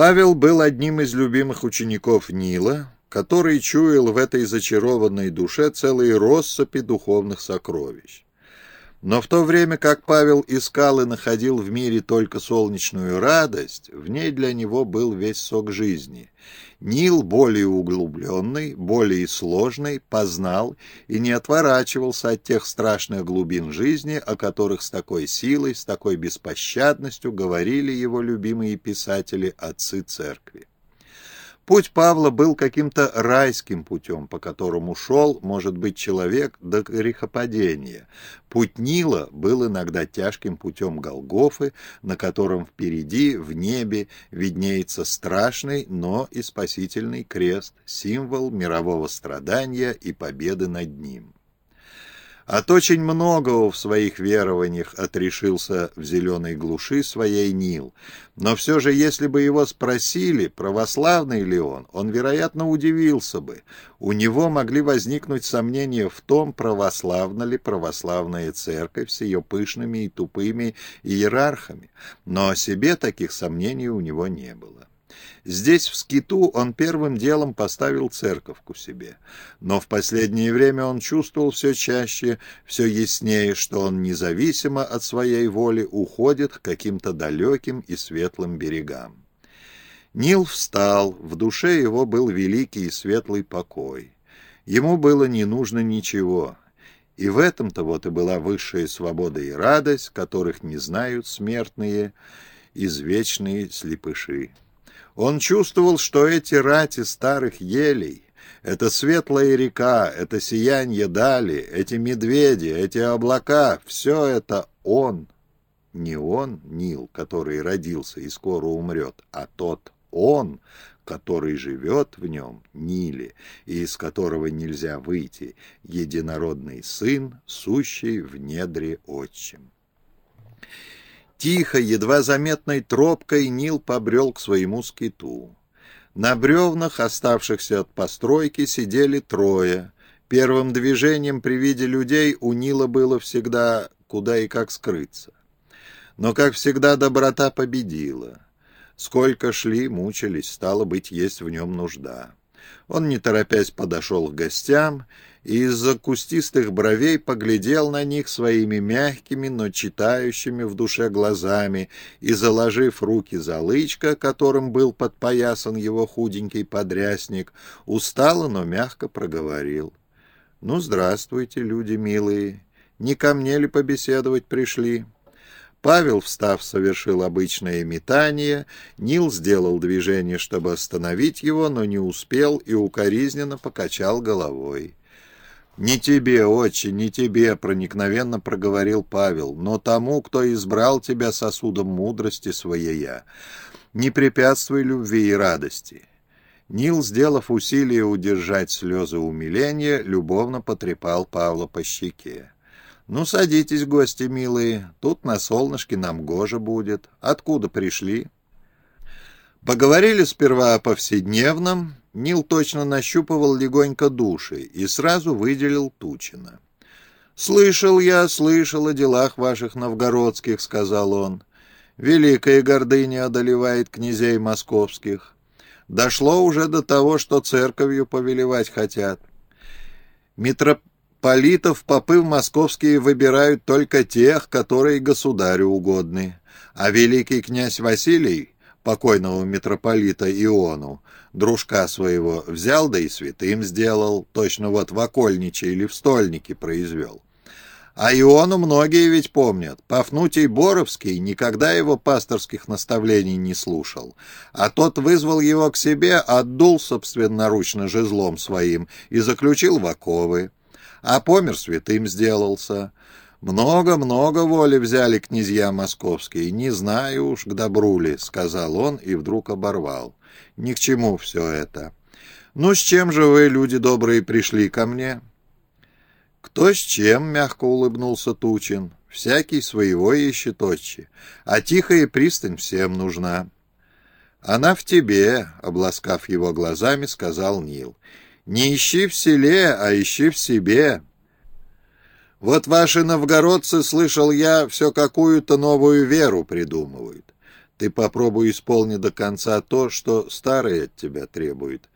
Павел был одним из любимых учеников Нила, который чуял в этой зачарованной душе целые россыпи духовных сокровищ. Но в то время как Павел искал и находил в мире только солнечную радость, в ней для него был весь сок жизни. Нил, более углубленный, более сложный, познал и не отворачивался от тех страшных глубин жизни, о которых с такой силой, с такой беспощадностью говорили его любимые писатели отцы церкви. Путь Павла был каким-то райским путем, по которому шел, может быть, человек до грехопадения. Путь Нила был иногда тяжким путем Голгофы, на котором впереди, в небе, виднеется страшный, но и спасительный крест, символ мирового страдания и победы над ним. От очень многого в своих верованиях отрешился в зеленой глуши своей Нил. Но все же, если бы его спросили, православный ли он, он, вероятно, удивился бы. У него могли возникнуть сомнения в том, православна ли православная церковь с ее пышными и тупыми иерархами. Но о себе таких сомнений у него не было. Здесь, в Скиту, он первым делом поставил церковку себе. Но в последнее время он чувствовал все чаще, все яснее, что он независимо от своей воли уходит к каким-то далеким и светлым берегам. Нил встал, в душе его был великий и светлый покой. Ему было не нужно ничего, и в этом-то вот и была высшая свобода и радость, которых не знают смертные, извечные слепыши. Он чувствовал, что эти рати старых елей, эта светлая река, это сияние дали, эти медведи, эти облака — все это он. Не он, Нил, который родился и скоро умрет, а тот он, который живет в нем, Ниле, и из которого нельзя выйти, единородный сын, сущий в недре отчим. Тихо, едва заметной тропкой Нил побрел к своему скиту. На бревнах, оставшихся от постройки, сидели трое. Первым движением при виде людей у Нила было всегда куда и как скрыться. Но, как всегда, доброта победила. Сколько шли, мучились, стало быть, есть в нем нужда. Он, не торопясь, подошел к гостям и из-за кустистых бровей поглядел на них своими мягкими, но читающими в душе глазами и, заложив руки за лычко, которым был подпоясан его худенький подрясник, устало, но мягко проговорил. «Ну, здравствуйте, люди милые. Не ко мне ли побеседовать пришли?» Павел, встав, совершил обычное метание. Нил сделал движение, чтобы остановить его, но не успел и укоризненно покачал головой. «Не тебе, отче, не тебе», — проникновенно проговорил Павел, «но тому, кто избрал тебя сосудом мудрости своей. Не препятствуй любви и радости». Нил, сделав усилие удержать слезы умиления, любовно потрепал Павла по щеке. «Ну, садитесь, гости милые, тут на солнышке нам гоже будет. Откуда пришли?» Поговорили сперва о повседневном. Нил точно нащупывал легонько души и сразу выделил Тучина. «Слышал я, слышал о делах ваших новгородских», — сказал он. «Великая гордыня одолевает князей московских. Дошло уже до того, что церковью повелевать хотят. Митроп Политов попы в московские выбирают только тех, которые государю угодны. А великий князь Василий, покойного митрополита Иону, дружка своего, взял да и святым сделал, точно вот в окольниче или в стольнике произвел. А Иону многие ведь помнят. Пафнутий Боровский никогда его пасторских наставлений не слушал. А тот вызвал его к себе, отдул собственноручно жезлом своим и заключил в оковы а помер святым сделался. Много-много воли взяли князья московские, не знаю уж, к добру ли, — сказал он и вдруг оборвал. Ни к чему все это. Ну, с чем же вы, люди добрые, пришли ко мне? Кто с чем, — мягко улыбнулся Тучин. Всякий своего ищет отче, а тихая пристань всем нужна. Она в тебе, — обласкав его глазами, сказал Нил. Не ищи в селе, а ищи в себе. Вот ваши новгородцы, слышал я, все какую-то новую веру придумывают. Ты попробуй исполни до конца то, что старый от тебя требует.